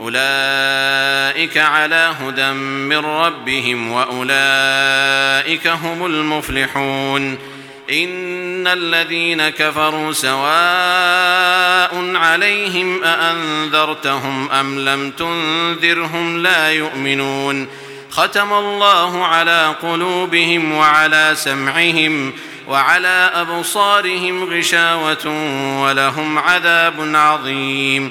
أولئك على هدى من ربهم وأولئك هم المفلحون ان الذين كفروا سواء عليهم اانذرتهم ام لم تنذرهم لا يؤمنون ختم الله على قلوبهم وعلى سمعهم وعلى أبصارهم غشاوة ولهم عذاب عظيم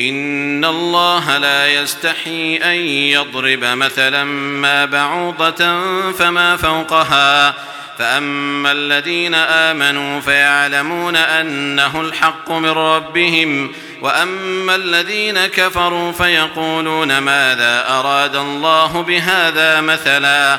ان الله لا يستحي ان يضرب مثلا ما بعوضة فما فوقها فأما الذين آمنوا فيعلمون أنه الحق من ربهم وأما الذين كفروا فيقولون ماذا أراد الله بهذا مثلا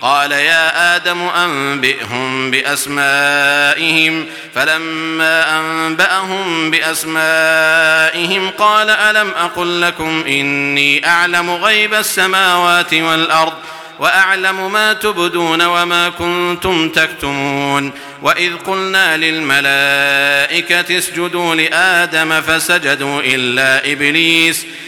قال يا آدم أنبئهم بأسمائهم فلما أنبأهم بأسمائهم قال ألم أقل لكم إني أعلم غيب السماوات والأرض وأعلم ما تبدون وما كنتم تكتمون وإذ قلنا للملائكة اسجدوا لآدم فسجدوا إلا إبليس فسجدوا